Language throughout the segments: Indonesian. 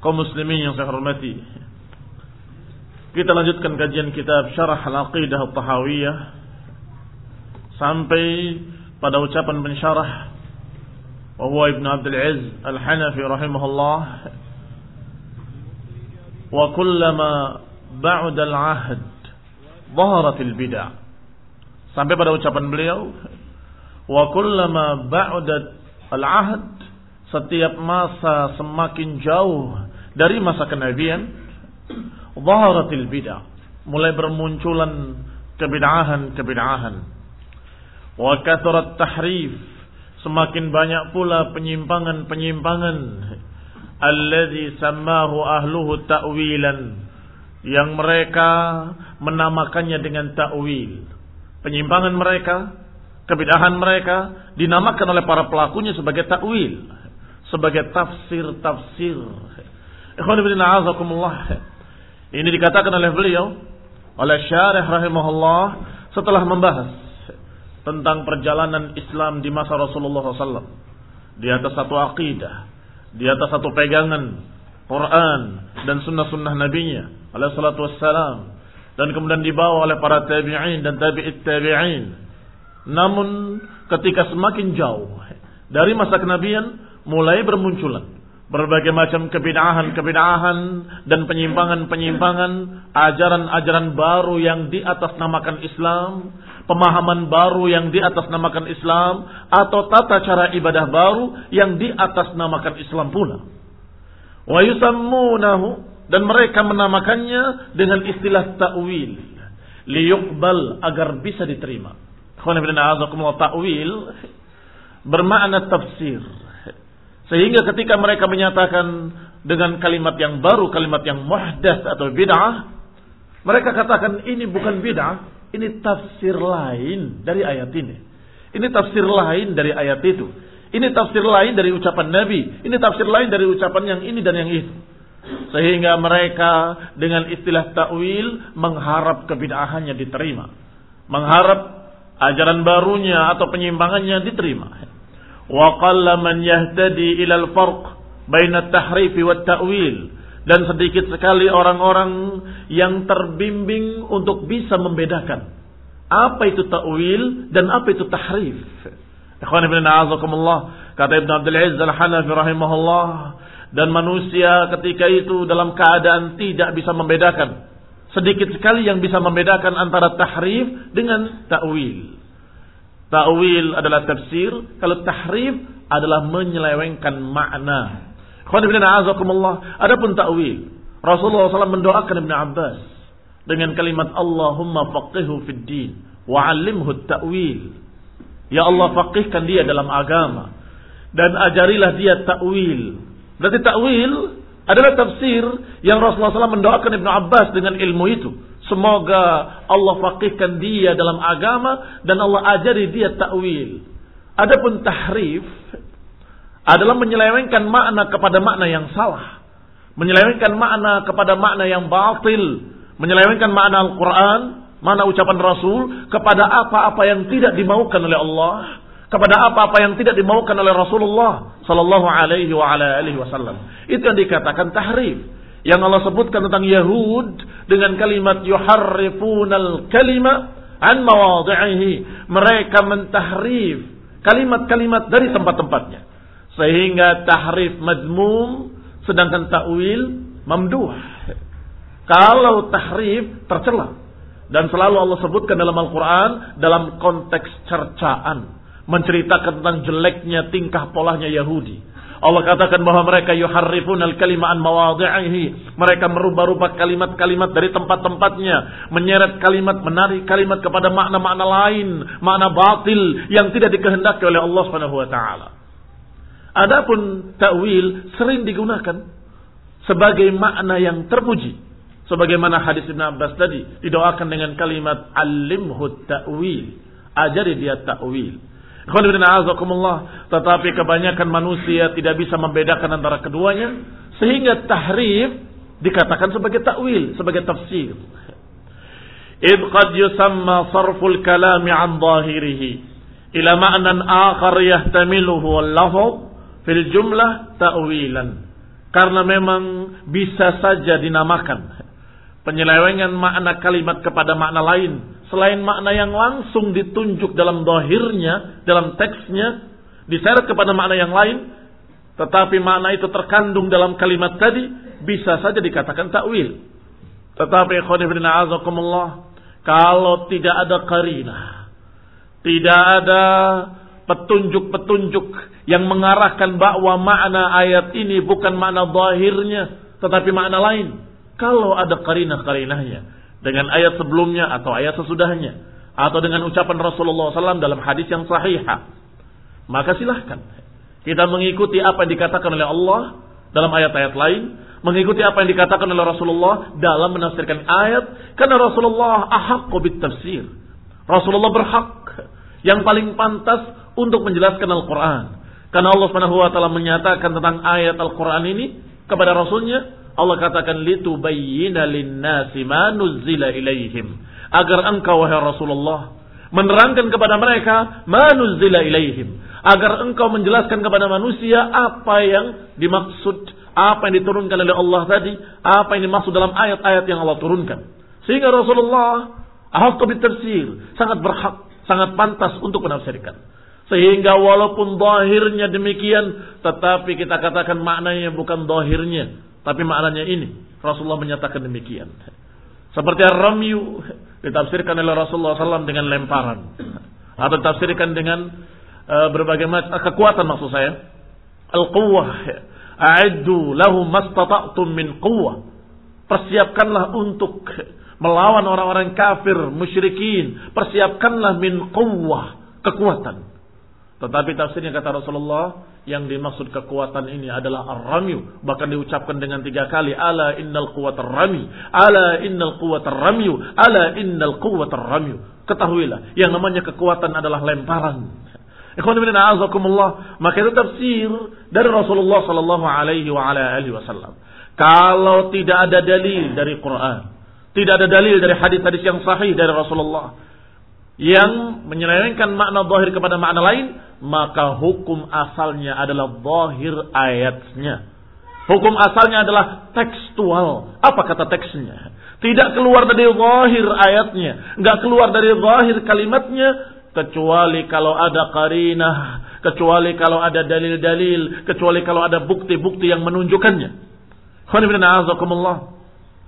kaum muslimin yang saya hormati kita lanjutkan kajian kitab Syarah Al-Aqidah At-Tahawiyah sampai pada ucapan pensyarah Aziz Al-Hanafi rahimahullah wa kullama ba'da al-ahd dhaharat al-bid'ah. Sampai pada ucapan beliau wa kullama ba'da al-ahd setiap masa semakin jauh dari masa kenabian dhaharatil bid'ah. Mulai bermunculan kebid'ahan-kebid'ahan wa kathurat tahrif. Semakin banyak pula penyimpangan-penyimpangan. Alladzi sammahu ahluhu ta'wilan. Yang mereka menamakannya dengan ta'wil. Penyimpangan mereka kebid'ahan mereka dinamakan oleh para pelakunya sebagai ta'wil. Sebagai tafsir-tafsir. Ini dikatakan oleh beliau oleh Syarih rahimahullah setelah membahas tentang perjalanan Islam di masa Rasulullah SAW di atas satu akidah, di atas satu pegangan Quran dan sunnah-sunnah nabinya alaihi salatu wassalam. Dan kemudian dibawa oleh para tabi'in dan tabi'it tabi'in. Namun ketika semakin jauh dari masa kenabian mulai bermunculan berbagai macam kebid'ahan-kebid'ahan dan penyimpangan-penyimpangan, ajaran-ajaran baru yang di atas namakan Islam, pemahaman baru yang di atas namakan Islam, atau tata cara ibadah baru yang di atas namakan Islam pula. Wa yusammunahu dan mereka menamakannya dengan istilah ta'wil liyuqbal agar bisa diterima. Ta'wil bermakna tafsir sehingga ketika mereka menyatakan dengan kalimat yang baru, kalimat yang muhdas atau bid'ah, mereka katakan ini bukan bid'ah, ini tafsir lain dari ayat ini. Ini tafsir lain dari ayat itu. Ini tafsir lain dari ucapan Nabi. Ini tafsir lain dari ucapan yang ini dan yang itu. Sehingga mereka dengan istilah ta'wil mengharap kebid'ahannya diterima. Mengharap ajaran barunya atau penyimpangannya diterima. وقل من يهتدي إلى الفرق بين التحريف والتأويل dan sedikit sekali orang-orang yang terbimbing untuk bisa membedakan apa itu ta'wil dan apa itu tahrif. Ikhwan ibn a'azakumullah, kata Ibn Abdul Aziz Al-Hanafi rahimahullah, dan manusia ketika itu dalam keadaan tidak bisa membedakan. Sedikit sekali yang bisa membedakan antara tahrif dengan ta'wil. Ta'wil adalah tafsir, kalau tahrif adalah menyelewengkan makna. Adapun ta'wil, Rasulullah SAW mendoakan Ibn Abbas dengan kalimat Allahumma faqihu fid din wa'allimhu ta'wil. Ya Allah faqihkan dia dalam agama. Dan ajarilah dia ta'wil. Berarti ta'wil adalah tafsir yang Rasulullah SAW mendoakan Ibnu Abbas dengan ilmu itu. Semoga Allah faqihkan dia dalam agama dan Allah ajari dia ta'wil. Adapun tahrif adalah menyelewengkan makna kepada makna yang salah. Menyelewengkan makna kepada makna yang batil. Menyelewengkan makna Al-Quran, makna ucapan Rasul kepada apa-apa yang tidak dimaukan oleh Allah. Kepada apa-apa yang tidak dimaukan oleh Rasulullah Sallallahu alaihi wa ala alihi wasallam. Itu yang dikatakan tahrif yang Allah sebutkan tentang Yahud dengan kalimat yuharrifunal kalima an mawadhihi. Mereka mentahrif kalimat-kalimat dari tempat-tempatnya. Sehingga tahrif madmum sedangkan takwil mamduh. Kalau tahrif tercela dan selalu Allah sebutkan dalam Al-Qur'an dalam konteks cercaan menceritakan tentang jeleknya tingkah polanya Yahudi Allah katakan bahwa mereka yuharrifun al-kalima an mawadhi'ihi. Mereka merubah-rubah kalimat-kalimat dari tempat-tempatnya, menyeret kalimat, menarik kalimat kepada makna-makna lain, makna batil yang tidak dikehendaki oleh Allah taala. Adapun ta'wil sering digunakan sebagai makna yang terpuji. Sebagaimana hadis Ibn Abbas tadi didoakan dengan kalimat alimhu ta'wil. Ajari dia ta'wil. Tetapi kebanyakan manusia tidak bisa membedakan antara keduanya. Sehingga tahrif dikatakan sebagai takwil, sebagai tafsir. Idh qad yusamma sarful kalami an zahirihi ila ma'nan akhar yahtamiluhu al-lafz fil jumlah ta'wilan. Karena memang bisa saja dinamakan penyelewengan makna kalimat kepada makna lain selain makna yang langsung ditunjuk dalam dohirnya, dalam teksnya, diseret kepada makna yang lain, tetapi makna itu terkandung dalam kalimat tadi, bisa saja dikatakan takwil. Tetapi kalau tidak ada karina, tidak ada petunjuk-petunjuk yang mengarahkan bahwa makna ayat ini bukan makna zahirnya, tetapi makna lain. Kalau ada karinah-karinahnya, dengan ayat sebelumnya atau ayat sesudahnya atau dengan ucapan Rasulullah SAW dalam hadis yang sahih. Maka silahkan kita mengikuti apa yang dikatakan oleh Allah dalam ayat-ayat lain mengikuti apa yang dikatakan oleh Rasulullah dalam menafsirkan ayat. Karena Rasulullah ahak bit tafsir. Rasulullah berhak yang paling pantas untuk menjelaskan Al-Quran. Karena Allah taala menyatakan tentang ayat Al-Quran ini kepada Rasulnya Allah katakan litubayyina lin-nasi ma nuzzila ilaihim. Agar engkau wahai Rasulullah menerangkan kepada mereka ma nuzzila ilaihim. Agar engkau menjelaskan kepada manusia apa yang dimaksud apa yang diturunkan oleh Allah tadi apa yang dimaksud dalam ayat-ayat yang Allah turunkan. Sehingga Rasulullah ahqqu tafsir sangat berhak sangat pantas untuk menafsirkan. Sehingga walaupun zahirnya demikian tetapi kita katakan maknanya bukan zahirnya tapi maknanya ini. Rasulullah menyatakan demikian. Seperti ramyu ditafsirkan oleh Rasulullah SAW dengan lemparan. Atau ditafsirkan dengan uh, berbagai macam kekuatan maksud saya. Al-quwwah. A'iddu lahu mastata'tum min quwwah. Persiapkanlah untuk melawan orang-orang kafir, musyrikin. Persiapkanlah min quwwah. Kekuatan. Tetapi tafsirnya kata Rasulullah, yang dimaksud kekuatan ini adalah ar-ramyu. Bahkan diucapkan dengan tiga kali. Ala innal quwatar rami. Ala innal quwatar ramyu. Ala innal quwatar ramyu. Ketahuilah, yang namanya kekuatan adalah lemparan. Maka itu tafsir dari Rasulullah sallallahu alaihi wasallam. Kalau tidak ada dalil dari Quran, tidak ada dalil dari hadis-hadis yang sahih dari Rasulullah, yang menyelewengkan makna zahir kepada makna lain, maka hukum asalnya adalah zahir ayatnya. Hukum asalnya adalah tekstual. Apa kata teksnya? Tidak keluar dari zahir ayatnya, nggak keluar dari zahir kalimatnya kecuali kalau ada karinah, kecuali kalau ada dalil-dalil, kecuali kalau ada bukti-bukti yang menunjukkannya.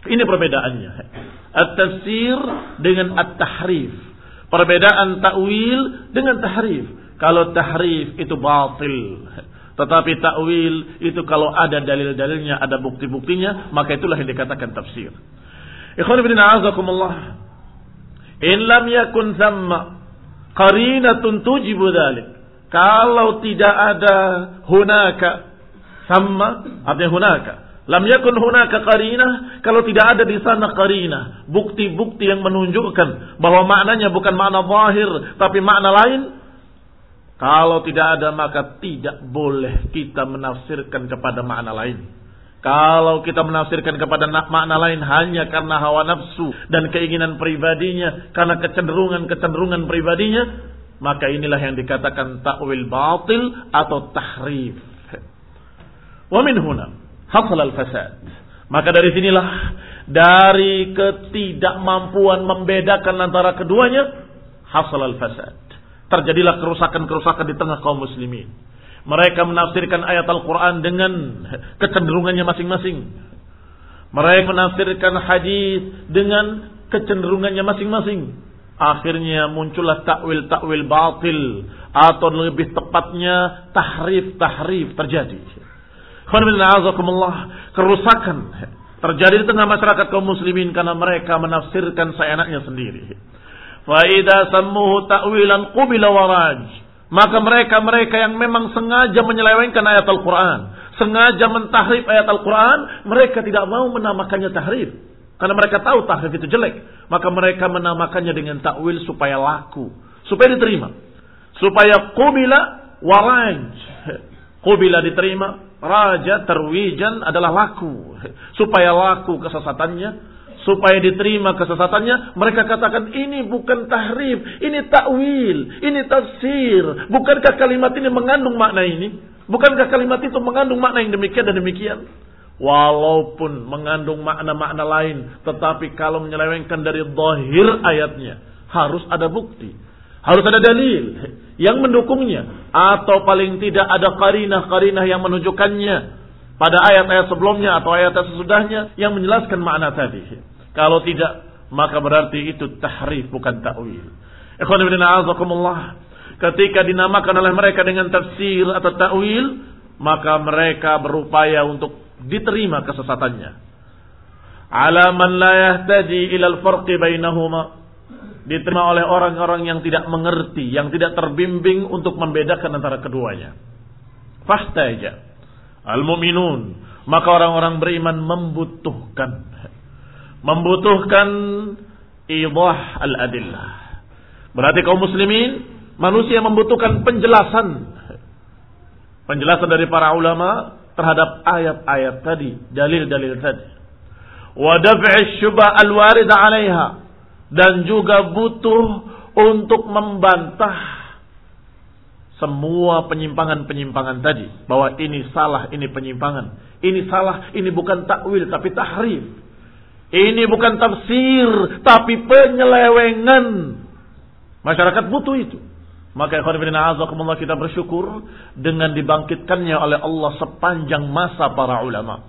Ini perbedaannya. At-tafsir dengan at-tahrif. Perbedaan takwil dengan tahrif. Kalau tahrif itu batil. Tetapi takwil itu kalau ada dalil-dalilnya, ada bukti-buktinya, maka itulah yang dikatakan tafsir. Ikhwan ibn a'azakumullah. In lam yakun thamma Qarinatun tujibu dhalik. Kalau tidak ada hunaka sama artinya hunaka. Lam yakun hunaka qarinah kalau tidak ada di sana qarinah, bukti-bukti yang menunjukkan bahwa maknanya bukan makna zahir tapi makna lain. Kalau tidak ada maka tidak boleh kita menafsirkan kepada makna lain. Kalau kita menafsirkan kepada makna lain hanya karena hawa nafsu dan keinginan pribadinya, karena kecenderungan-kecenderungan pribadinya, maka inilah yang dikatakan takwil batil atau tahrif. Wa min huna hasal al-fasad. Maka dari sinilah dari ketidakmampuan membedakan antara keduanya hasal al-fasad. Terjadilah kerusakan-kerusakan di tengah kaum muslimin. Mereka menafsirkan ayat Al-Quran dengan kecenderungannya masing-masing. Mereka menafsirkan hadis dengan kecenderungannya masing-masing. Akhirnya muncullah takwil-takwil batil atau lebih tepatnya tahrif-tahrif terjadi. Kerusakan terjadi di tengah masyarakat kaum muslimin karena mereka menafsirkan seenaknya sendiri. Faidah sammuhu ta'wilan qubila waraj. Maka mereka-mereka yang memang sengaja menyelewengkan ayat Al-Quran. Sengaja mentahrif ayat Al-Quran. Mereka tidak mau menamakannya tahrif. Karena mereka tahu tahrif itu jelek. Maka mereka menamakannya dengan takwil supaya laku. Supaya diterima. Supaya kubila waraj. Kubila diterima. Raja terwijan adalah laku. Supaya laku kesesatannya supaya diterima kesesatannya, mereka katakan ini bukan tahrif, ini takwil, ini tafsir. Bukankah kalimat ini mengandung makna ini? Bukankah kalimat itu mengandung makna yang demikian dan demikian? Walaupun mengandung makna-makna lain, tetapi kalau menyelewengkan dari zahir ayatnya, harus ada bukti. Harus ada dalil yang mendukungnya. Atau paling tidak ada karinah-karinah yang menunjukkannya pada ayat-ayat sebelumnya atau ayat-ayat sesudahnya yang menjelaskan makna tadi. Kalau tidak, maka berarti itu tahrif bukan ta'wil. Ketika dinamakan oleh mereka dengan tafsir atau ta'wil, maka mereka berupaya untuk diterima kesesatannya. Ala man la yahtaji ila al-farqi bainahuma. Diterima oleh orang-orang yang tidak mengerti, yang tidak terbimbing untuk membedakan antara keduanya. Fahtaja. Al-mu'minun. Maka orang-orang beriman membutuhkan membutuhkan idah al-adillah. Berarti kaum muslimin manusia membutuhkan penjelasan penjelasan dari para ulama terhadap ayat-ayat tadi, dalil-dalil tadi. Wa daf'i syubha al-warid 'alaiha dan juga butuh untuk membantah semua penyimpangan-penyimpangan tadi bahwa ini salah, ini penyimpangan. Ini salah, ini bukan takwil tapi tahrif. Ini bukan tafsir, tapi penyelewengan. Masyarakat butuh itu. Maka azakumullah kita bersyukur dengan dibangkitkannya oleh Allah sepanjang masa para ulama.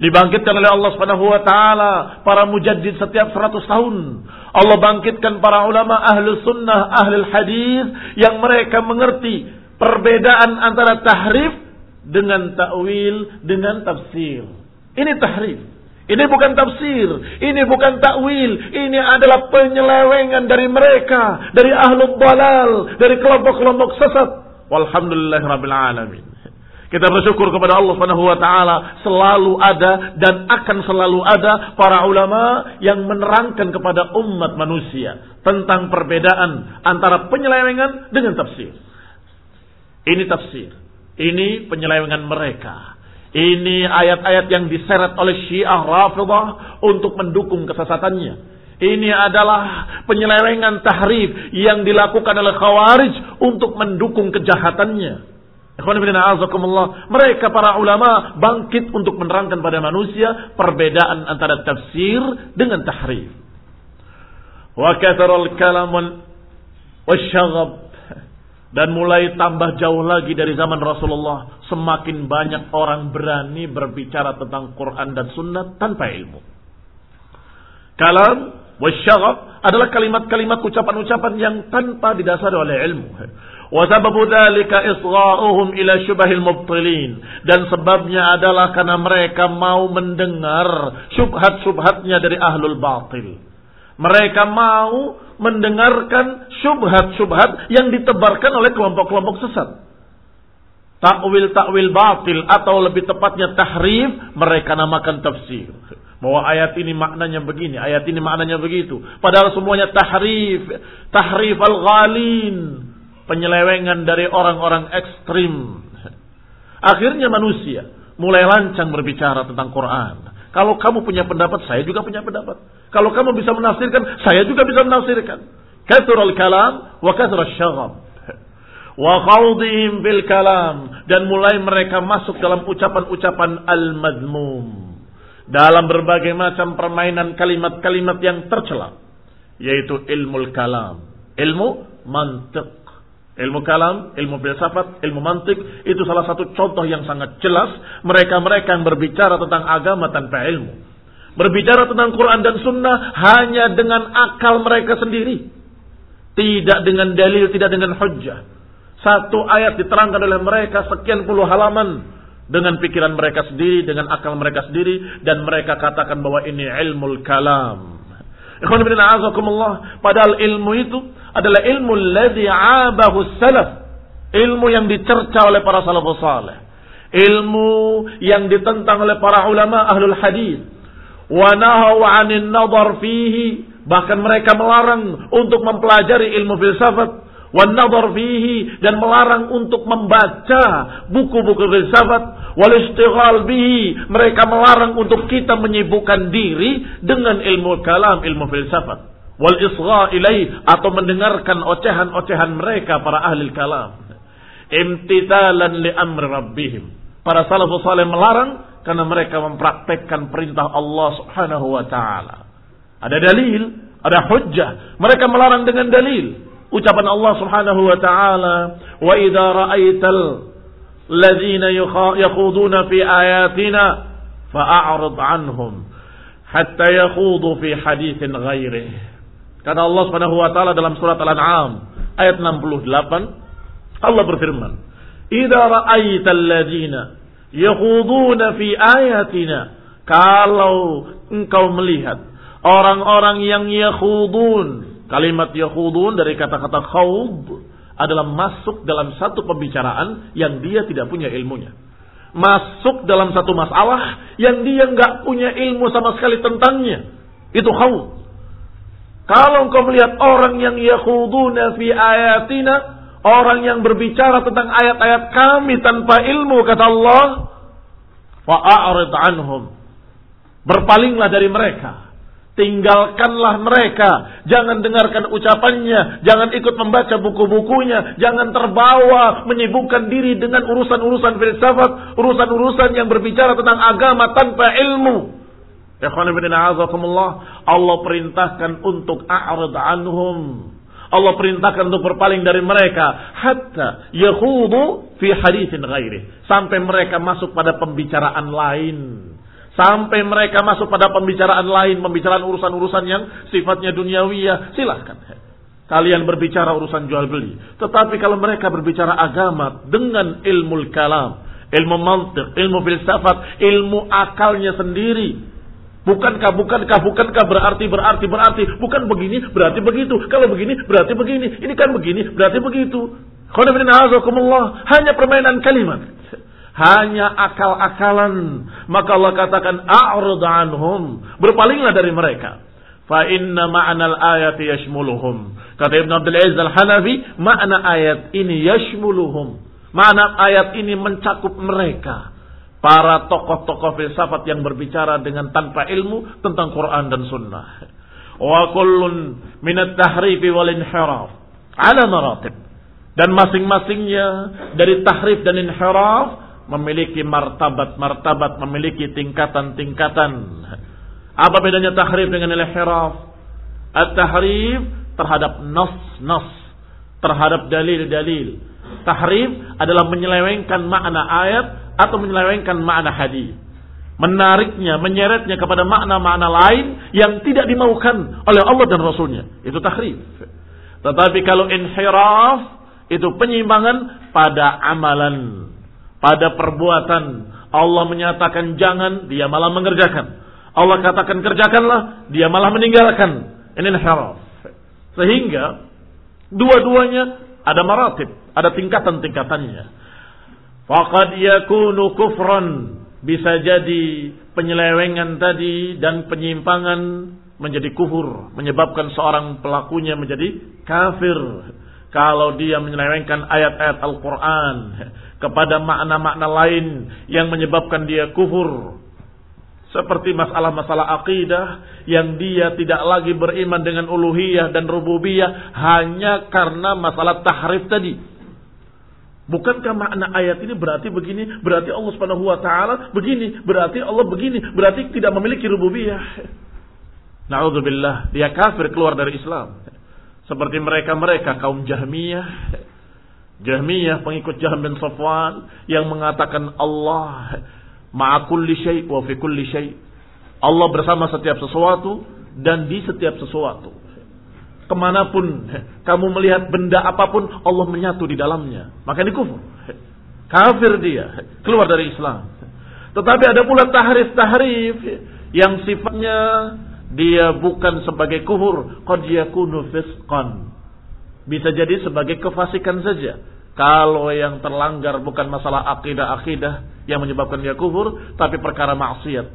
Dibangkitkan oleh Allah Subhanahu wa taala para mujaddid setiap 100 tahun. Allah bangkitkan para ulama ahli sunnah, ahli hadis yang mereka mengerti perbedaan antara tahrif dengan takwil dengan tafsir. Ini tahrif. Ini bukan tafsir, ini bukan takwil, ini adalah penyelewengan dari mereka, dari ahlul balal, dari kelompok-kelompok sesat. Walhamdulillah rabbil alamin. Kita bersyukur kepada Allah Subhanahu wa taala selalu ada dan akan selalu ada para ulama yang menerangkan kepada umat manusia tentang perbedaan antara penyelewengan dengan tafsir. Ini tafsir, ini penyelewengan mereka. Ini ayat-ayat yang diseret oleh Syiah Rafidah untuk mendukung kesesatannya. Ini adalah penyelewengan tahrif yang dilakukan oleh Khawarij untuk mendukung kejahatannya. Mereka para ulama bangkit untuk menerangkan pada manusia perbedaan antara tafsir dengan tahrif. Wa kalam wal dan mulai tambah jauh lagi dari zaman Rasulullah. Semakin banyak orang berani berbicara tentang Quran dan Sunnah tanpa ilmu. Kalam wasyagab adalah kalimat-kalimat ucapan-ucapan yang tanpa didasari oleh ilmu. Dan sebabnya adalah karena mereka mau mendengar syubhat-syubhatnya dari ahlul batil. Mereka mau mendengarkan syubhat-syubhat yang ditebarkan oleh kelompok-kelompok sesat. Takwil-takwil batil atau lebih tepatnya tahrif mereka namakan tafsir. Bahwa ayat ini maknanya begini, ayat ini maknanya begitu. Padahal semuanya tahrif, tahrif al-ghalin, penyelewengan dari orang-orang ekstrim. Akhirnya manusia mulai lancang berbicara tentang Quran. Kalau kamu punya pendapat, saya juga punya pendapat. Kalau kamu bisa menafsirkan, saya juga bisa menafsirkan. Kathur kalam wa kathur syagab. Wa khawdihim bil kalam. Dan mulai mereka masuk dalam ucapan-ucapan al-madmum. Dalam berbagai macam permainan kalimat-kalimat yang tercela. Yaitu ilmu kalam. Ilmu mantik. Ilmu kalam, ilmu filsafat, ilmu mantik itu salah satu contoh yang sangat jelas mereka-mereka yang berbicara tentang agama tanpa ilmu. Berbicara tentang Quran dan Sunnah hanya dengan akal mereka sendiri. Tidak dengan dalil, tidak dengan hujjah. Satu ayat diterangkan oleh mereka sekian puluh halaman dengan pikiran mereka sendiri, dengan akal mereka sendiri dan mereka katakan bahwa ini ilmu kalam. Ikhwan Padahal ilmu itu adalah ilmu ladzi abahu salaf. Ilmu yang dicerca oleh para salafus saleh. Ilmu yang ditentang oleh para ulama ahlul hadis. Wa nahaw 'anil nadhar fihi. Bahkan mereka melarang untuk mempelajari ilmu filsafat wan nadhar fihi dan melarang untuk membaca buku-buku filsafat wal istighal bihi mereka melarang untuk kita menyibukkan diri dengan ilmu kalam ilmu filsafat wal isgha ilai atau mendengarkan ocehan-ocehan mereka para ahli kalam. Imtithalan li amri rabbihim. Para salafus saleh melarang karena mereka mempraktekkan perintah Allah Subhanahu wa taala. Ada dalil ada hujjah. Mereka melarang dengan dalil. Ucapan Allah Subhanahu wa taala wa idza ra'aital ladzina yakhuduna fi ayatina fa'arid anhum hatta yakhudu fi haditsin ghairihi Kata Allah Subhanahu wa taala dalam surat Al-An'am ayat 68 Allah berfirman, "Idza ra'aital ladzina yakhuduna fi ayatina" Kalau engkau melihat orang-orang yang yakhudun, kalimat yakhudun dari kata-kata khawd adalah masuk dalam satu pembicaraan yang dia tidak punya ilmunya. Masuk dalam satu masalah yang dia nggak punya ilmu sama sekali tentangnya. Itu khawd. Kalau engkau melihat orang yang yakhuduna fi ayatina, orang yang berbicara tentang ayat-ayat kami tanpa ilmu kata Allah, fa'arid anhum. Berpalinglah dari mereka. Tinggalkanlah mereka. Jangan dengarkan ucapannya. Jangan ikut membaca buku-bukunya. Jangan terbawa menyibukkan diri dengan urusan-urusan filsafat. Urusan-urusan yang berbicara tentang agama tanpa ilmu. Allah perintahkan untuk a'rid anhum. Allah perintahkan untuk berpaling dari mereka. Hatta yahudu fi haditsin ghairi sampai mereka masuk pada pembicaraan lain. Sampai mereka masuk pada pembicaraan lain. Pembicaraan urusan-urusan yang sifatnya duniawiyah. Silahkan. Kalian berbicara urusan jual beli. Tetapi kalau mereka berbicara agama dengan ilmu kalam ilmu mantik ilmu filsafat ilmu akalnya sendiri Bukankah, bukankah, bukankah berarti, berarti, berarti. Bukan begini, berarti begitu. Kalau begini, berarti begini. Ini kan begini, berarti begitu. Hanya permainan kalimat. Hanya akal-akalan. Maka Allah katakan, anhum. Berpalinglah dari mereka. Fa inna ma'anal ayati yashmuluhum. Kata Ibn Abdul Aziz Al-Hanafi, makna ayat ini yashmuluhum. Makna ayat ini mencakup mereka para tokoh-tokoh filsafat yang berbicara dengan tanpa ilmu tentang Quran dan Sunnah. Wa kullun minat tahrifi wal inhiraf ala maratib. Dan masing-masingnya dari tahrif dan inhiraf memiliki martabat-martabat, memiliki tingkatan-tingkatan. Apa bedanya tahrif dengan inhiraf? At-tahrif terhadap nas-nas, terhadap dalil-dalil. Tahrif adalah menyelewengkan makna ayat atau menyelewengkan makna hadis. Menariknya, menyeretnya kepada makna-makna lain yang tidak dimaukan oleh Allah dan Rasulnya. Itu tahrif. Tetapi kalau inhiraf, itu penyimpangan pada amalan. Pada perbuatan. Allah menyatakan jangan, dia malah mengerjakan. Allah katakan kerjakanlah, dia malah meninggalkan. Ini inhiraf. Sehingga dua-duanya ada maratib, ada tingkatan-tingkatannya. Faqad yakunu kufran bisa jadi penyelewengan tadi dan penyimpangan menjadi kufur, menyebabkan seorang pelakunya menjadi kafir kalau dia menyelewengkan ayat-ayat Al-Quran kepada makna-makna lain yang menyebabkan dia kufur. Seperti masalah-masalah akidah yang dia tidak lagi beriman dengan uluhiyah dan rububiyah hanya karena masalah tahrif tadi. Bukankah makna ayat ini berarti begini, berarti Allah Subhanahu wa taala begini, berarti Allah begini, berarti tidak memiliki rububiyah. Nauzubillah, dia kafir keluar dari Islam. Seperti mereka-mereka kaum Jahmiyah. Jahmiyah pengikut Jahm bin Safwan yang mengatakan Allah ma'a kulli syai' wa fi kulli syai'. Allah bersama setiap sesuatu dan di setiap sesuatu. Ke mana pun kamu melihat benda apa pun Allah menyatu di dalamnya. Maka ini kufur. Kafir dia. Keluar dari Islam. Tetapi ada pula tahrif-tahrif yang sifatnya dia bukan sebagai kufur, qad yakunu fisqan. Bisa jadi sebagai kefasikan saja. Kalau yang terlanggar bukan masalah akidah-akidah yang menyebabkan dia kufur, tapi perkara maksiat.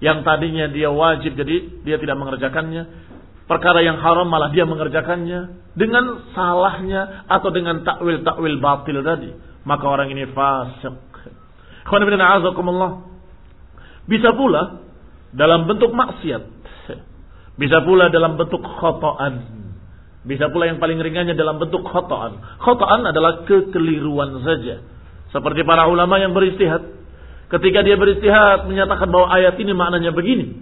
Yang tadinya dia wajib jadi dia tidak mengerjakannya. Perkara yang haram malah dia mengerjakannya dengan salahnya atau dengan takwil-takwil batil tadi. Maka orang ini fasik. Bisa pula dalam bentuk maksiat bisa pula dalam bentuk khotoan. Bisa pula yang paling ringannya dalam bentuk khotoan. Khotoan adalah kekeliruan saja. Seperti para ulama yang beristihad. Ketika dia beristihad menyatakan bahwa ayat ini maknanya begini.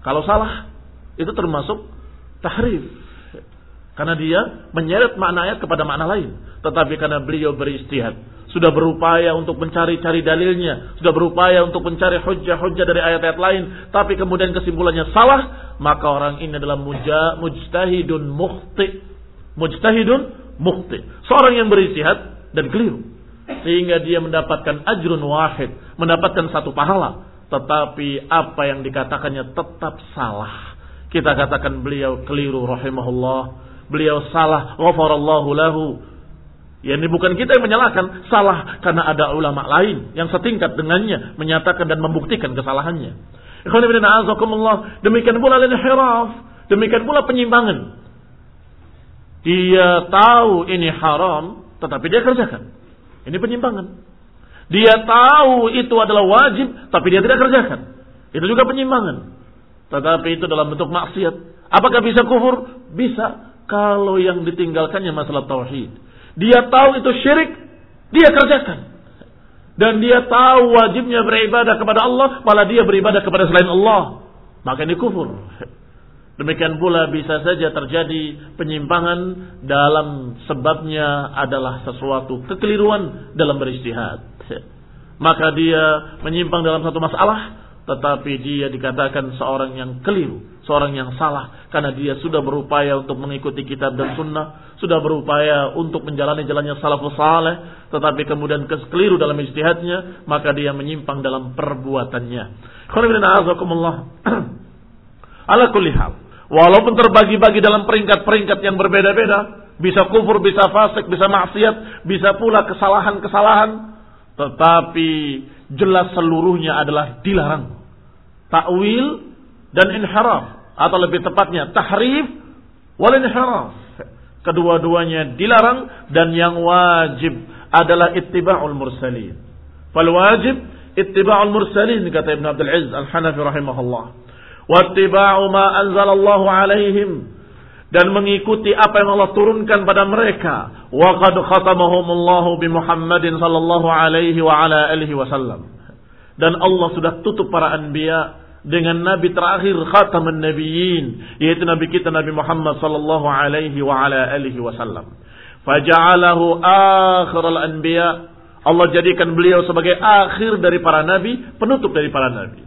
Kalau salah, itu termasuk tahrif. Karena dia menyeret makna ayat kepada makna lain. Tetapi karena beliau beristihad sudah berupaya untuk mencari-cari dalilnya, sudah berupaya untuk mencari hujah-hujah dari ayat-ayat lain, tapi kemudian kesimpulannya salah, maka orang ini adalah muja, mujtahidun mukhti. Mujtahidun mukhti. Seorang yang beristihad dan keliru. Sehingga dia mendapatkan ajrun wahid, mendapatkan satu pahala. Tetapi apa yang dikatakannya tetap salah. Kita katakan beliau keliru rahimahullah. Beliau salah, ghafarallahu lahu Ya ini bukan kita yang menyalahkan, salah karena ada ulama lain yang setingkat dengannya menyatakan dan membuktikan kesalahannya. Demikian pula inhiraf, demikian pula penyimpangan. Dia tahu ini haram, tetapi dia kerjakan. Ini penyimpangan. Dia tahu itu adalah wajib, tapi dia tidak kerjakan. Itu juga penyimpangan. Tetapi itu dalam bentuk maksiat. Apakah bisa kufur? Bisa. Kalau yang ditinggalkannya masalah tauhid. Dia tahu itu syirik, dia kerjakan. Dan dia tahu wajibnya beribadah kepada Allah, malah dia beribadah kepada selain Allah. Maka ini kufur. Demikian pula bisa saja terjadi penyimpangan dalam sebabnya adalah sesuatu kekeliruan dalam beristihad. Maka dia menyimpang dalam satu masalah, tetapi dia dikatakan seorang yang keliru, seorang yang salah karena dia sudah berupaya untuk mengikuti kitab dan sunnah, sudah berupaya untuk menjalani jalannya salafus saleh, tetapi kemudian keliru dalam istihadnya, maka dia menyimpang dalam perbuatannya. Ala kulli hal. Walaupun terbagi-bagi dalam peringkat-peringkat yang berbeda-beda, bisa kufur, bisa fasik, bisa maksiat, bisa pula kesalahan-kesalahan, tetapi jelas seluruhnya adalah dilarang. Takwil dan inharaf atau lebih tepatnya tahrif wal inharaf. Kedua-duanya dilarang dan yang wajib adalah ittiba'ul mursalin. Fal wajib ittiba'ul mursalin kata Ibn Abdul Aziz Al-Hanafi rahimahullah. Wa ittiba'u ma anzalallahu alaihim dan mengikuti apa yang Allah turunkan pada mereka. Wa qad khatamahumullahu bi Muhammadin sallallahu alaihi wa ala alihi wasallam. Dan Allah sudah tutup para anbiya dengan nabi terakhir khataman nabiyyin yaitu nabi kita Nabi Muhammad sallallahu alaihi wa ala alihi wasallam. Faja'alahu al anbiya. Allah jadikan beliau sebagai akhir dari para nabi, penutup dari para nabi.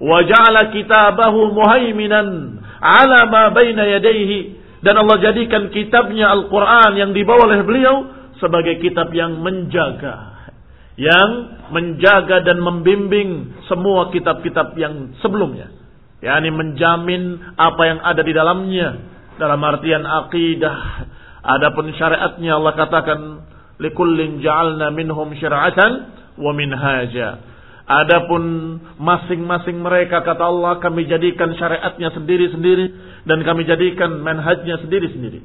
Wa ja'ala kitabahu muhaiminan ala ma baina yadayhi dan Allah jadikan kitabnya Al-Quran yang dibawa oleh beliau sebagai kitab yang menjaga. Yang menjaga dan membimbing semua kitab-kitab yang sebelumnya. yakni menjamin apa yang ada di dalamnya. dalam artian akidah. Adapun syariatnya Allah katakan likullin ja'alna minhum syir'atan wa minhaja. Adapun masing-masing mereka kata Allah kami jadikan syariatnya sendiri-sendiri dan kami jadikan manhajnya sendiri-sendiri.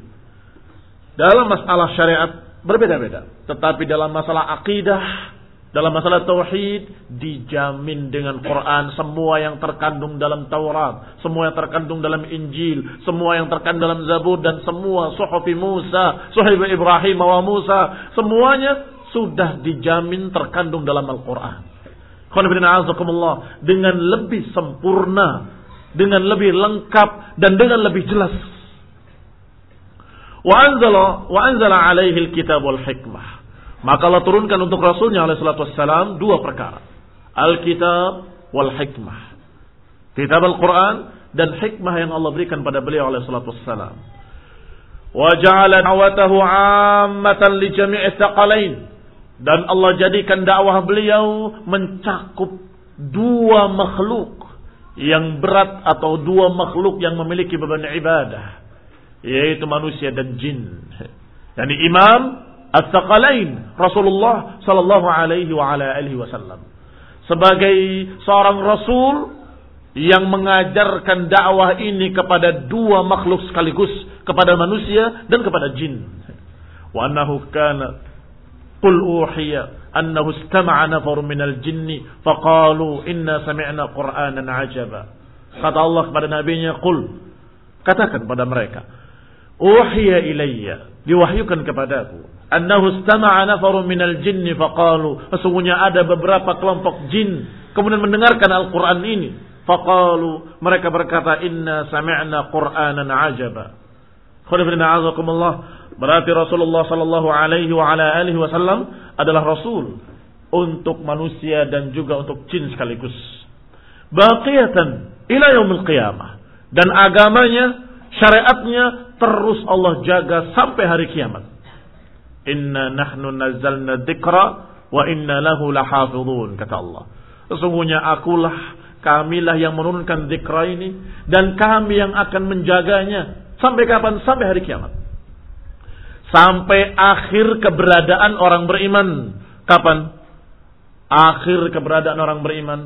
Dalam masalah syariat berbeda-beda, tetapi dalam masalah akidah dalam masalah tauhid dijamin dengan Quran semua yang terkandung dalam Taurat, semua yang terkandung dalam Injil, semua yang terkandung dalam Zabur dan semua suhufi Musa, suhuf Ibrahim wa Musa, semuanya sudah dijamin terkandung dalam Al-Qur'an. dengan lebih sempurna, dengan lebih lengkap dan dengan lebih jelas. Wa anzala wa anzala alaihi al-kitab wal hikmah maka Allah turunkan untuk Rasulnya alaihi salatu wassalam dua perkara. Alkitab wal hikmah. Kitab Al-Quran dan hikmah yang Allah berikan pada beliau alaihi salatu wassalam. Wa ja'ala da'watahu 'ammatan li jami'i thaqalain. Dan Allah jadikan dakwah beliau mencakup dua makhluk yang berat atau dua makhluk yang memiliki beban ibadah yaitu manusia dan jin. Yani imam At-Taqalain Rasulullah sallallahu alaihi wa ala alihi wasallam. Sebagai seorang rasul yang mengajarkan dakwah ini kepada dua makhluk sekaligus, kepada manusia dan kepada jin. Wa annahu kana qul uhiya annahu istama'a nafar minal jinni faqalu inna sami'na qur'anan ajaba. Kata Allah kepada nabinya, "Qul" katakan pada mereka, "Uhiya ilayya" diwahyukan kepadaku annahu istama'a nafarun minal jinni faqalu. Sesungguhnya ada beberapa kelompok jin kemudian mendengarkan Al-Qur'an ini. Faqalu mereka berkata inna sami'na qur'anan ajaba berarti Rasulullah sallallahu alaihi wasallam adalah rasul untuk manusia dan juga untuk jin sekaligus baqiyatan ila yaumil qiyamah dan agamanya syariatnya terus Allah jaga sampai hari kiamat. Inna nahnu nazzalna dzikra wa inna lahu lahafizun kata Allah. Sesungguhnya akulah kamilah yang menurunkan dzikra ini dan kami yang akan menjaganya sampai kapan? Sampai hari kiamat. Sampai akhir keberadaan orang beriman. Kapan? Akhir keberadaan orang beriman.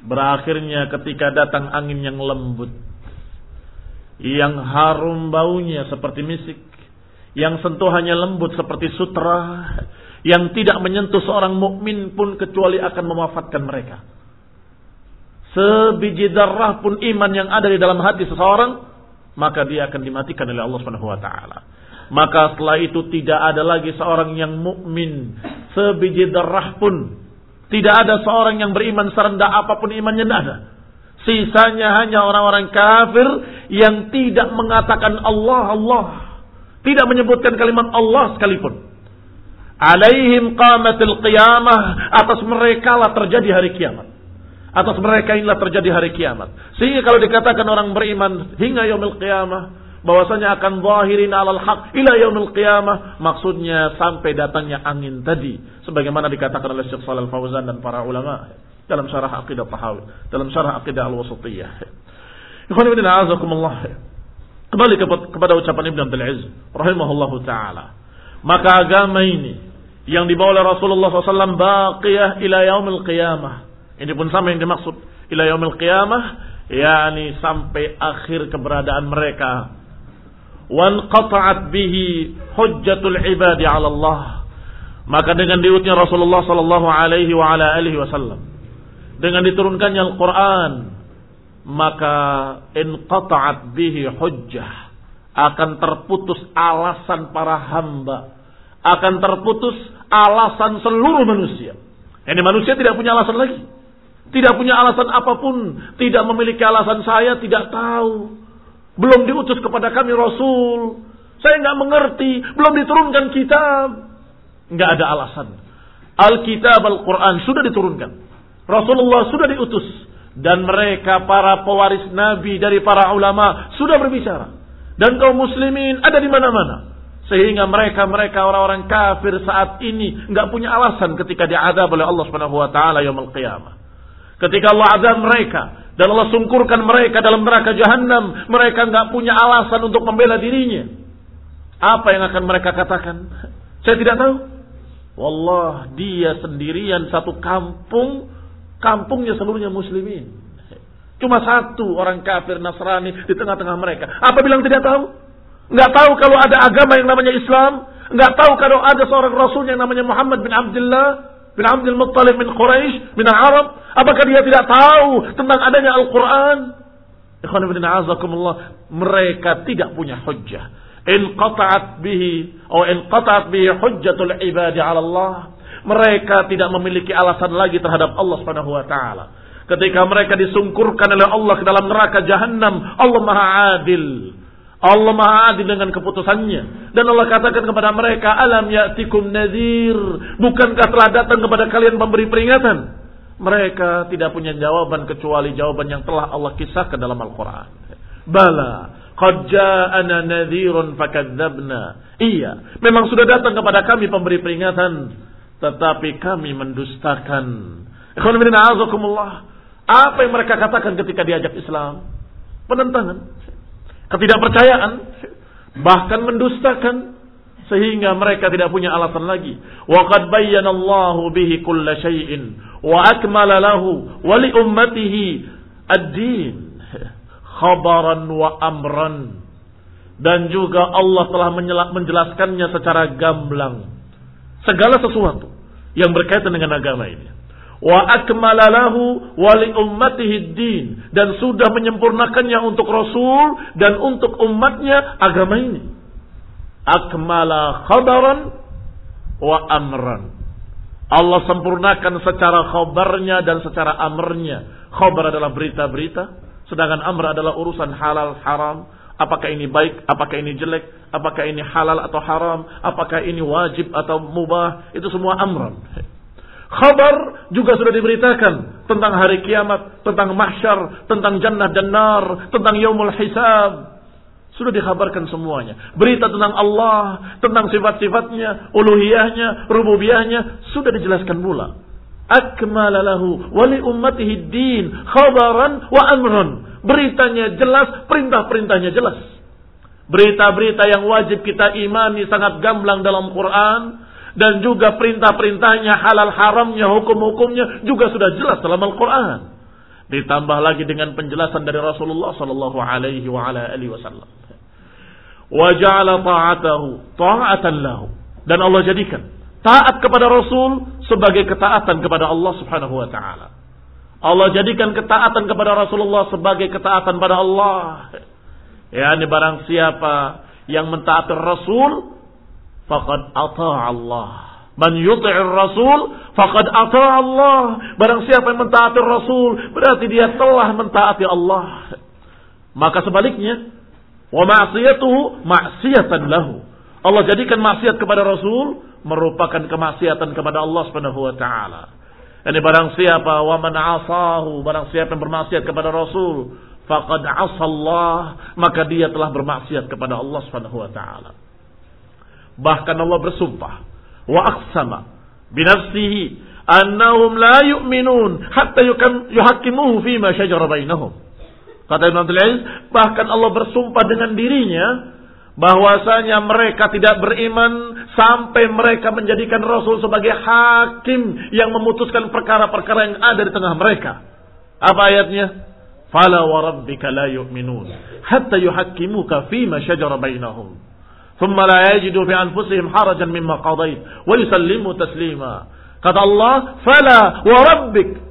Berakhirnya ketika datang angin yang lembut yang harum baunya seperti misik, yang sentuhannya lembut seperti sutra, yang tidak menyentuh seorang mukmin pun kecuali akan memanfaatkan mereka. Sebiji darah pun iman yang ada di dalam hati seseorang, maka dia akan dimatikan oleh Allah taala. Maka setelah itu tidak ada lagi seorang yang mukmin sebiji darah pun tidak ada seorang yang beriman serendah apa pun imannya tidak ada. Sisanya hanya orang-orang kafir yang tidak mengatakan Allah Allah. Tidak menyebutkan kalimat Allah sekalipun. Alaihim qamatil qiyamah. Atas mereka lah terjadi hari kiamat. Atas mereka inilah terjadi hari kiamat. Sehingga kalau dikatakan orang beriman hingga yaumil qiyamah. Bahwasanya akan zahirin alal haq ila yaumil qiyamah. Maksudnya sampai datangnya angin tadi. Sebagaimana dikatakan oleh Syekh Shalal Fauzan dan para ulama dalam syarah akidah Tahawi, dalam syarah akidah Al-Wasatiyah. Ikhwan ibn a'azakumullah. Kembali kepada ucapan Ibn Abdul Aziz rahimahullahu taala. Maka agama ini yang dibawa oleh Rasulullah SAW baqiyah ila yaumil qiyamah. Ini pun sama yang dimaksud ila yaumil qiyamah, yakni sampai akhir keberadaan mereka. Wan qata'at bihi hujjatul ibadi 'ala Allah. Maka dengan diutnya Rasulullah sallallahu alaihi wa ala alihi wasallam dengan diturunkannya Al-Quran maka inqata'at bihi hujjah akan terputus alasan para hamba akan terputus alasan seluruh manusia. Ini manusia tidak punya alasan lagi. Tidak punya alasan apa pun tidak memiliki alasan saya tidak tahu belum diutus kepada kami Rasul. Saya nggak mengerti. Belum diturunkan kitab. Nggak ada alasan. Alkitab Al-Quran sudah diturunkan. Rasulullah sudah diutus. Dan mereka para pewaris nabi dari para ulama sudah berbicara. Dan kaum muslimin ada di mana-mana. Sehingga mereka-mereka orang-orang kafir saat ini nggak punya alasan ketika diadab oleh Allah Subhanahu wa taala. Ketika Allah azab mereka Dan Allah sungkurkan mereka dalam neraka jahanam. Mereka nggak punya alasan untuk membela dirinya. Apa yang akan mereka katakan? Saya tidak tahu. Wallah, dia sendirian satu kampung. Kampungnya seluruhnya muslimin. Cuma satu orang kafir Nasrani di tengah-tengah mereka. Apa bilang tidak tahu? Nggak tahu kalau ada agama yang namanya Islam. Nggak tahu kalau ada seorang Rasul yang namanya Muhammad bin Abdullah bin Abdul Muttalib bin Quraisy bin Arab. Apakah dia tidak tahu tentang adanya Al-Qur'an? Ikhwan ibn azakumullah mereka tidak punya hujjah. In qata'at bihi atau in qata'at bihi hujjatul ibadi 'ala Allah mereka tidak memiliki alasan lagi terhadap Allah Subhanahu wa taala. Ketika mereka disungkurkan oleh Allah ke dalam neraka jahanam Allah Maha Adil Allah Maha Adil dengan keputusannya. Dan Allah katakan kepada mereka, Alam ya'tikum nazir. Bukankah telah datang kepada kalian pemberi peringatan? Mereka tidak punya jawaban kecuali jawaban yang telah Allah kisahkan dalam Al-Quran. Bala. Qad ja'ana nadhirun fakadzabna. Iya, memang sudah datang kepada kami pemberi peringatan. Tetapi kami mendustakan. Apa yang mereka katakan ketika diajak Islam? Penentangan ketidakpercayaan, bahkan mendustakan sehingga mereka tidak punya alasan lagi. Wa qad bayyana Allahu bihi kulla syai'in wa akmala lahu wa li ummatihi ad-din khabaran wa amran. Dan juga Allah telah menjelaskannya secara gamblang segala sesuatu yang berkaitan dengan agama ini wa akmala wa li ummatihi din. Dan sudah menyempurnakannya untuk rasul dan untuk umatnya agama ini. Akmala khabaran wa amran. Allah sempurnakan secara khabarnya dan secara amrnya. Khabar adalah berita-berita sedangkan amr adalah urusan halal haram. Apakah ini baik apakah ini jelek apakah ini halal atau haram apakah ini wajib atau mubah itu semua amran Khabar juga sudah diberitakan tentang hari kiamat, tentang mahsyar, tentang jannah dan nar, tentang yaumul hisab. Sudah dikhabarkan semuanya. Berita tentang Allah, tentang sifat-sifatnya, uluhiyahnya, rububiyahnya, sudah dijelaskan pula. Akmala lahu wali ummatihi din khabaran wa amran. Beritanya jelas, perintah-perintahnya jelas. Berita-berita yang wajib kita imani sangat gamblang dalam Quran dan juga perintah-perintahnya, halal haramnya, hukum-hukumnya juga sudah jelas dalam Al-Quran. Ditambah lagi dengan penjelasan dari Rasulullah Sallallahu Alaihi Wasallam. Waja'ala ta'atahu ta'atan lahu. Dan Allah jadikan taat kepada Rasul sebagai ketaatan kepada Allah Subhanahu wa taala. Allah jadikan ketaatan kepada Rasulullah sebagai ketaatan pada Allah. Ya, ini barang siapa yang mentaati Rasul faqad ata Allah. Man yuti'ir rasul faqad ata Allah. Barang siapa yang mentaati Rasul, berarti dia telah mentaati Allah. Maka sebaliknya, wa ma'siyatuhu ma'siyatan lahu. Allah jadikan maksiat kepada Rasul merupakan kemaksiatan kepada Allah Subhanahu wa taala. Ini barang siapa wa man asahu, barang siapa yang bermaksiat kepada Rasul, faqad asallah, maka dia telah bermaksiat kepada Allah Subhanahu wa taala. Bahkan Allah bersumpah. Wa aqsama binafsihi annahum la yu'minun hatta yuhakimuhu fima syajara bainahum. Kata Ibn Abdul Aziz, bahkan Allah bersumpah dengan dirinya bahwasanya mereka tidak beriman sampai mereka menjadikan Rasul sebagai hakim yang memutuskan perkara-perkara yang ada di tengah mereka. Apa ayatnya? Fala wa rabbika la yu'minun hatta yuhakkimuka fima syajara bainahum. ثم لا يجدوا في أنفسهم حرجا مما قضيت wa تسليما taslima. Kata Allah, "Fala wa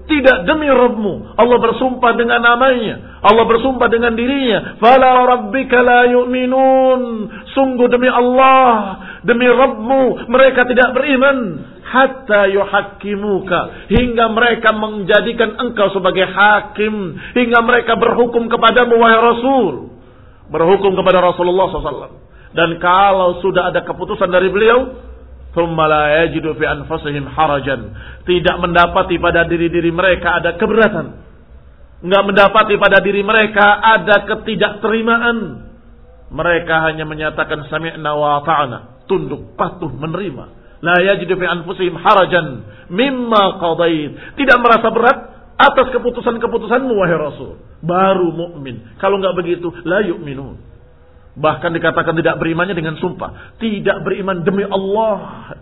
Tidak demi Rabbmu. Allah bersumpah dengan namanya. Allah bersumpah dengan dirinya. Fala rabbika la yu'minun. Sungguh demi Allah. Demi Rabbmu. Mereka tidak beriman. Hatta yuhakkimuka Hingga mereka menjadikan engkau sebagai hakim. Hingga mereka berhukum kepadamu, wahai Rasul. Berhukum kepada Rasulullah SAW dan kalau sudah ada keputusan dari beliau, fi harajan. Tidak mendapati pada diri-diri mereka ada keberatan. Enggak mendapati pada diri mereka ada ketidakterimaan. Mereka hanya menyatakan sami'na wa ta'ana. Tunduk, patuh, menerima. La yajidu fi anfusihim harajan mimma qadait. Tidak merasa berat atas keputusan-keputusanmu wahai Rasul. Baru mukmin. Kalau nggak begitu, la yu'minun. Bahkan dikatakan tidak berimannya dengan sumpah. Tidak beriman demi Allah.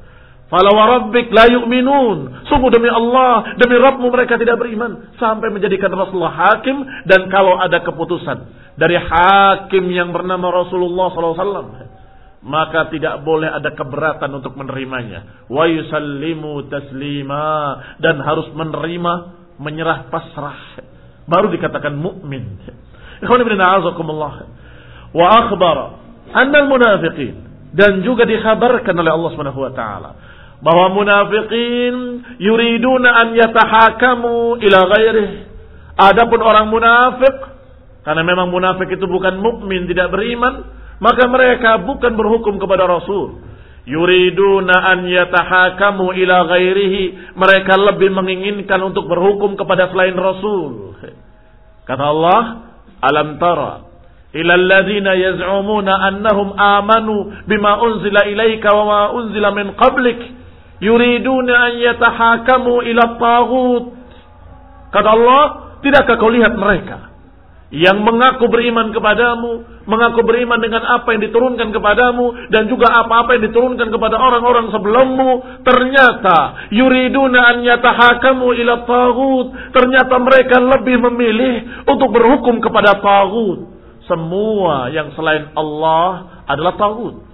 Fala warabbik la yu'minun. Sungguh demi Allah, demi Rabbmu mereka tidak beriman. Sampai menjadikan Rasulullah hakim. Dan kalau ada keputusan dari hakim yang bernama Rasulullah SAW. Maka tidak boleh ada keberatan untuk menerimanya. Wa yusallimu taslima. Dan harus menerima, menyerah pasrah. Baru dikatakan mukmin. Ikhwan ibn a'azakumullah. Wa akhbar anna al-munafiqin dan juga dikhabarkan oleh Allah Subhanahu wa taala bahwa munafikin yuriduna an yatahakamu ila ghairih. Adapun orang munafik karena memang munafik itu bukan mukmin, tidak beriman, maka mereka bukan berhukum kepada Rasul. Yuriduna an yatahakamu ila ghairihi. Mereka lebih menginginkan untuk berhukum kepada selain Rasul. Kata Allah, "Alam tara ila alladhina yaz'umuna annahum amanu bima unzila ilaika wa ma unzila min qablik yuriduna an yatahakamu ila taghut. Kata Allah, tidakkah kau lihat mereka yang mengaku beriman kepadamu, mengaku beriman dengan apa yang diturunkan kepadamu dan juga apa-apa yang diturunkan kepada orang-orang sebelummu, ternyata yuriduna an yatahakamu ila taghut. Ternyata mereka lebih memilih untuk berhukum kepada taghut. Semua yang selain Allah adalah taghut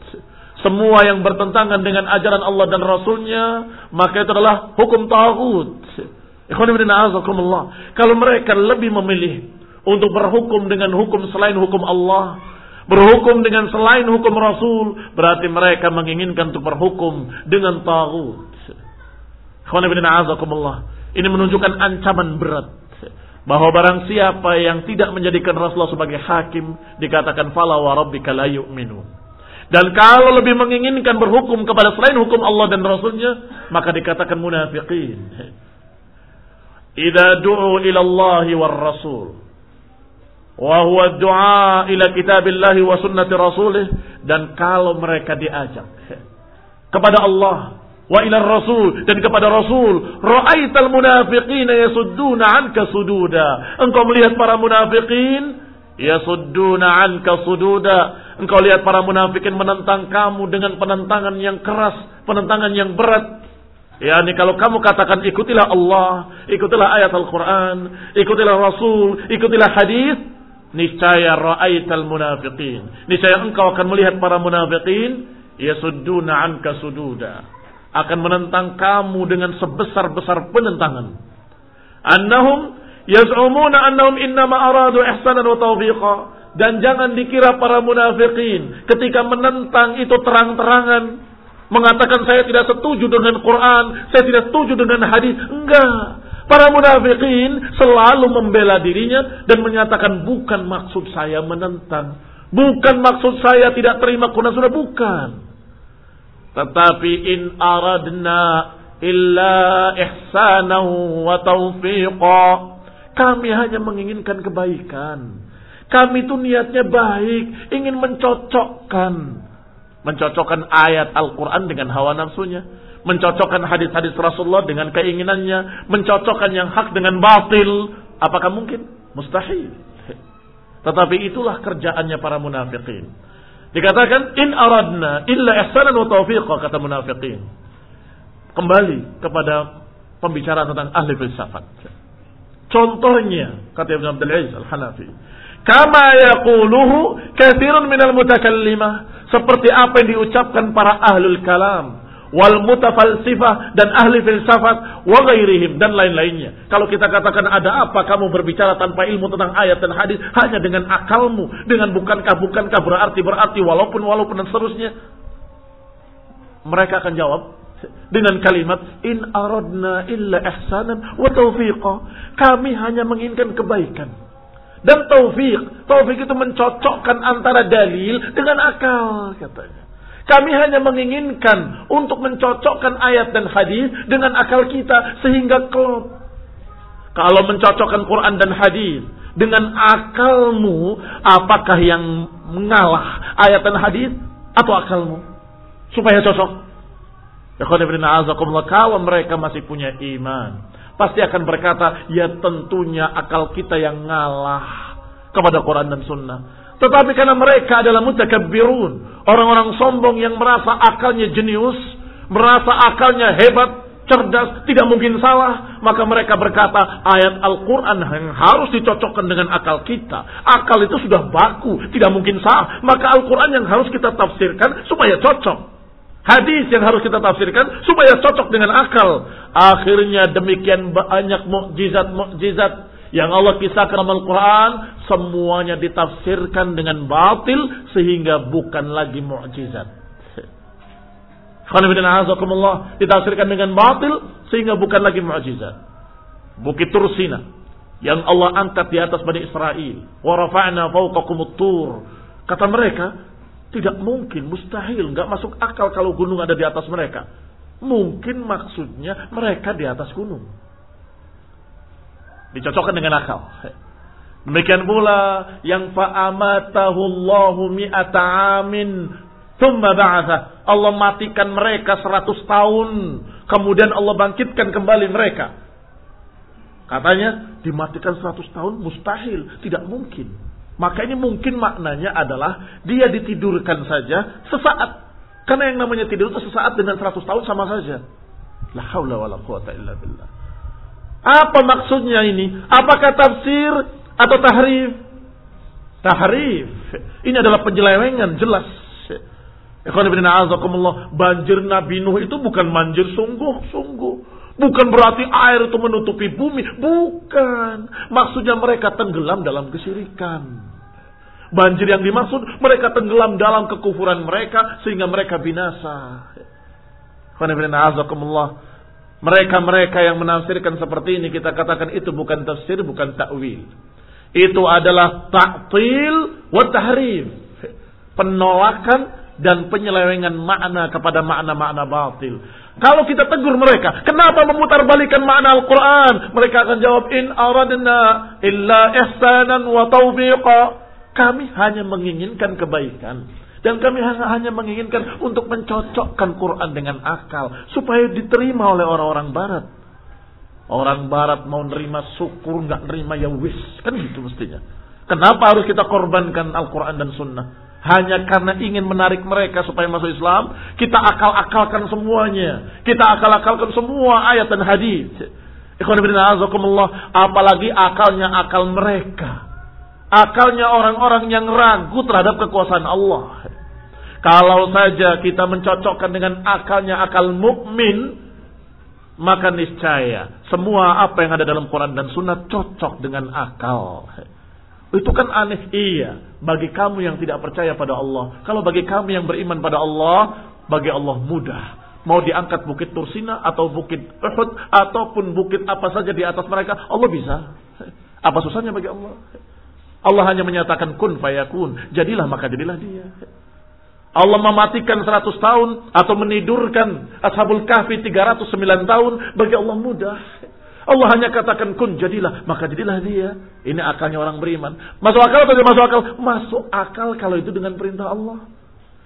semua yang bertentangan dengan ajaran Allah dan Rasulnya, maka itu adalah hukum tauhid. Kalau mereka lebih memilih untuk berhukum dengan hukum selain hukum Allah, berhukum dengan selain hukum Rasul, berarti mereka menginginkan untuk berhukum dengan tauhid. Ini menunjukkan ancaman berat bahwa barang siapa yang tidak menjadikan Rasulullah sebagai hakim dikatakan fala wa rabbika la yu'minu. Dan kalau lebih menginginkan berhukum kepada selain hukum Allah dan Rasulnya, maka dikatakan munafiqin. Idza du'u ila Allah war Rasul. Wa huwa du'a ila kitabillah wa sunnati rasulih. Dan kalau mereka diajak kepada Allah wa ila Rasul dan kepada Rasul, ra'aital munafiqina yasudduna anka sududa. Engkau melihat para munafikin yasudduna anka sududa Engkau lihat para munafikin menentang kamu dengan penentangan yang keras, penentangan yang berat. Ya, ini kalau kamu katakan ikutilah Allah, ikutilah ayat Al-Quran, ikutilah Rasul, ikutilah hadis, niscaya ra'aital munafiqin. Niscaya engkau akan melihat para munafikin yasudduna anka sududa. Akan menentang kamu dengan sebesar-besar penentangan. Annahum yaz'umuna annahum innama aradu ihsanan wa tawfiqa dan jangan dikira para munafikin ketika menentang itu terang-terangan. Mengatakan saya tidak setuju dengan Quran. Saya tidak setuju dengan hadis. Enggak. Para munafikin selalu membela dirinya dan menyatakan bukan maksud saya menentang. Bukan maksud saya tidak terima Quran sudah bukan. Tetapi in aradna illa ihsanahu wa taufiqa. Kami hanya menginginkan kebaikan kami itu niatnya baik, ingin mencocokkan. Mencocokkan ayat Al-Quran dengan hawa nafsunya. Mencocokkan hadis-hadis Rasulullah dengan keinginannya. Mencocokkan yang hak dengan batil. Apakah mungkin? Mustahil. Tetapi itulah kerjaannya para munafikin. Dikatakan in aradna illa ihsanan wa taufiqa kata munafikin. Kembali kepada pembicaraan tentang ahli filsafat. Contohnya kata Ibn Abdul Aziz Al-Hanafi, Kama yaquluhu kathirun minal mutakallimah. Seperti apa yang diucapkan para ahlul kalam. Wal mutafalsifah dan ahli filsafat wa ghairihim dan lain-lainnya. Kalau kita katakan ada apa kamu berbicara tanpa ilmu tentang ayat dan hadis hanya dengan akalmu, dengan bukankah bukankah berarti berarti walaupun walaupun dan seterusnya. Mereka akan jawab dengan kalimat in aradna illa ihsanan wa taufiqa. Kami hanya menginginkan kebaikan dan taufik. Taufik itu mencocokkan antara dalil dengan akal katanya. Kami hanya menginginkan untuk mencocokkan ayat dan hadis dengan akal kita sehingga klop. Kalau mencocokkan Quran dan hadis dengan akalmu, apakah yang mengalah ayat dan hadis atau akalmu? Supaya cocok. Ya kalau mereka masih punya iman, pasti akan berkata, ya tentunya akal kita yang ngalah kepada Quran dan Sunnah. Tetapi karena mereka adalah mutakabbirun, orang-orang sombong yang merasa akalnya jenius, merasa akalnya hebat, cerdas, tidak mungkin salah, maka mereka berkata ayat Al-Quran yang harus dicocokkan dengan akal kita. Akal itu sudah baku, tidak mungkin salah. Maka Al-Quran yang harus kita tafsirkan supaya cocok. Hadis yang harus kita tafsirkan supaya cocok dengan akal. Akhirnya demikian banyak mukjizat-mukjizat yang Allah kisahkan dalam Al-Quran semuanya ditafsirkan dengan batil sehingga bukan lagi mukjizat ditafsirkan dengan batil sehingga bukan lagi mukjizat. Bukit Tursina yang Allah angkat di atas Bani Israel. Wa rafa'na tur Kata mereka, tidak mungkin, mustahil, nggak masuk akal kalau gunung ada di atas mereka. Mungkin maksudnya mereka di atas gunung. Dicocokkan dengan akal. Demikian pula yang fa'amatahu Allahu mi'ata amin Thumma ba'atha. Allah matikan mereka seratus tahun. Kemudian Allah bangkitkan kembali mereka. Katanya dimatikan seratus tahun mustahil. Tidak mungkin. Maka ini mungkin maknanya adalah dia ditidurkan saja sesaat. Karena yang namanya tidur itu sesaat dengan seratus tahun sama saja. La haula wa la quwata illa billah. Apa maksudnya ini? Apakah tafsir atau tahrif? Tahrif. Ini adalah penyelewengan jelas Banjir Nabi Nuh itu bukan banjir sungguh-sungguh. Bukan berarti air itu menutupi bumi. Bukan. Maksudnya mereka tenggelam dalam kesirikan. Banjir yang dimaksud mereka tenggelam dalam kekufuran mereka sehingga mereka binasa. Mereka-mereka yang menafsirkan seperti ini kita katakan itu bukan tafsir, bukan takwil. Itu adalah ta'til wa tahrif. Penolakan dan penyelewengan makna kepada makna-makna batil. Kalau kita tegur mereka, kenapa memutarbalikan makna Al-Quran? Mereka akan jawab, In aradna illa ihsanan wa taufiqa. Kami hanya menginginkan kebaikan. Dan kami hanya menginginkan untuk mencocokkan Quran dengan akal. Supaya diterima oleh orang-orang barat. Orang barat mau nerima syukur, nggak nerima ya wis. Kan gitu mestinya. Kenapa harus kita korbankan Al-Quran dan Sunnah? hanya karena ingin menarik mereka supaya masuk Islam, kita akal-akalkan semuanya. Kita akal-akalkan semua ayat dan hadis. apalagi akalnya akal mereka. Akalnya orang-orang yang ragu terhadap kekuasaan Allah. Kalau saja kita mencocokkan dengan akalnya akal mukmin, maka niscaya semua apa yang ada dalam Quran dan Sunnah cocok dengan akal. Itu kan aneh. Iya. Bagi kamu yang tidak percaya pada Allah. Kalau bagi kamu yang beriman pada Allah. Bagi Allah mudah. Mau diangkat bukit Tursina atau bukit Uhud. Ataupun bukit apa saja di atas mereka. Allah bisa. Apa susahnya bagi Allah? Allah hanya menyatakan kun fayakun. Jadilah maka jadilah dia. Allah mematikan 100 tahun atau menidurkan Ashabul Kahfi 309 tahun bagi Allah mudah. Allah hanya katakan kun jadilah, maka jadilah dia. Ini akalnya orang beriman. Masuk akal atau tidak masuk akal? Masuk akal kalau itu dengan perintah Allah.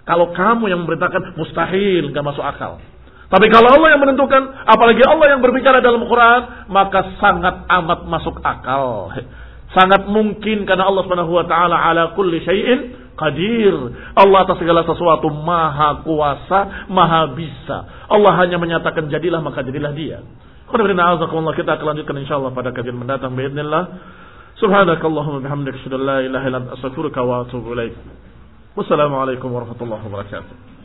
Kalau kamu yang memberitakan mustahil nggak masuk akal. Tapi kalau Allah yang menentukan, apalagi Allah yang berbicara dalam Quran, maka sangat amat masuk akal. Sangat mungkin karena Allah Subhanahu wa taala ala kulli syai'in Qadir. Allah atas segala sesuatu maha kuasa, maha bisa. Allah hanya menyatakan jadilah maka jadilah dia. Kita akan lanjutkan insyaAllah pada kajian mendatang. Bismillah. Subhanakallahumma bihamdika asyhadu an la ilaha illa anta astaghfiruka wa atubu ilaik. Wassalamu alaikum warahmatullahi wabarakatuh.